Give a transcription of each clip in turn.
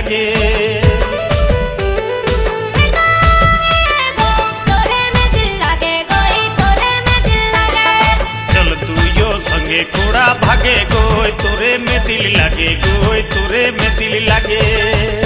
ଲାଗେ ଚାଲ ତୁ ୟୋ ସଙ୍ଗେ କୋଡ଼ା ଭାଗେ ଗୋଇ ତୋରେ ମେଦିଲ ଲାଗେ ଗୋଇ ତୋରେ ମେଦିଲ ଲାଗେ ଗୋଇ ତୋରେ ମେଦିଲ ଲାଗେ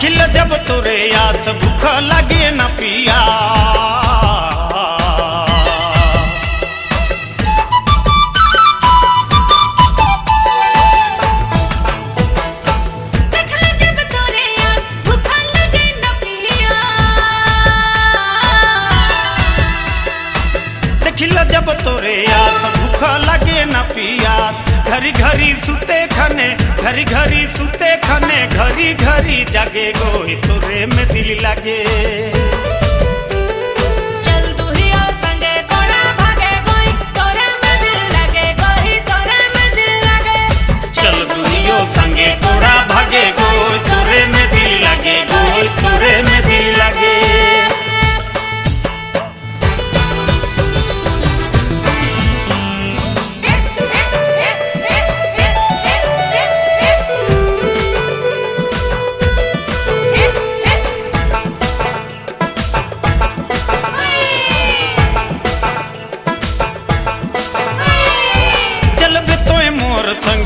खिल जब तुरे आस भूख लगे न पिया। जब तोरे आस भूख लगे न पिया। घरी घरी सुते खने घरी घरी सुते खने। घरी घरी जागे गोई तोरे में दिल लगे।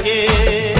लगे।